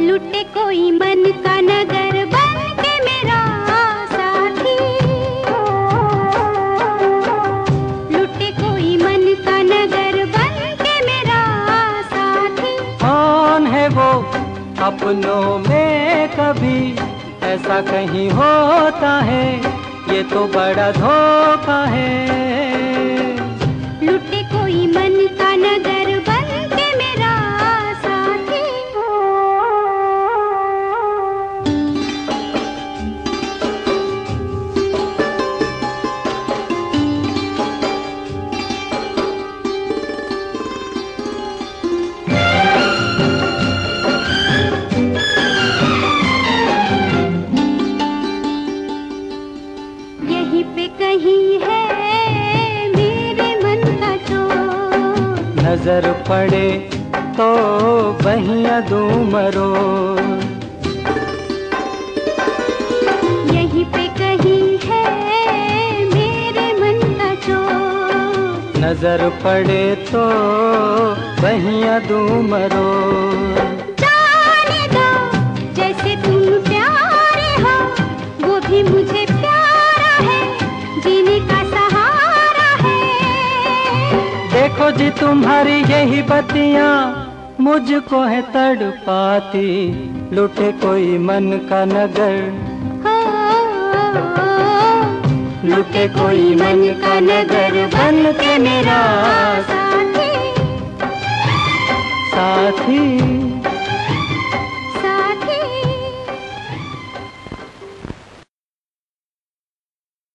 लुटे कोई मन का नगर बन के मेरा साथी। लुटे कोई मन का नगर बन के मेरा साथी। कौन है वो अपनों में कभी? ऐसा कहीं होता है, ये तो बड़ा धोखा है। कहीं है मेरे मन का चोर नज़र पड़े तो बहिया दूँ मरो यहीं पे कहीं है मेरे मन का चोर नज़र पड़े तो बहिया दूँ मरो देखो जी तुम्हारी यही बतिया मुझको है तड़पाती। लुटे कोई मन का नगर। हो लुटे कोई मन का नगर बन के मेरा साथी।